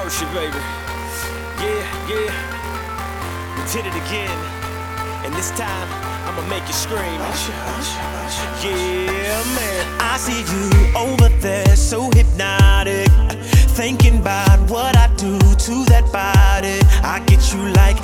Usher, baby. Yeah, yeah. We did it again. And this time, I'ma make you scream. Yeah, man. I see you over there, so hypnotic. Thinking about what I do to that body. I get you like,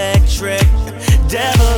electric. Devil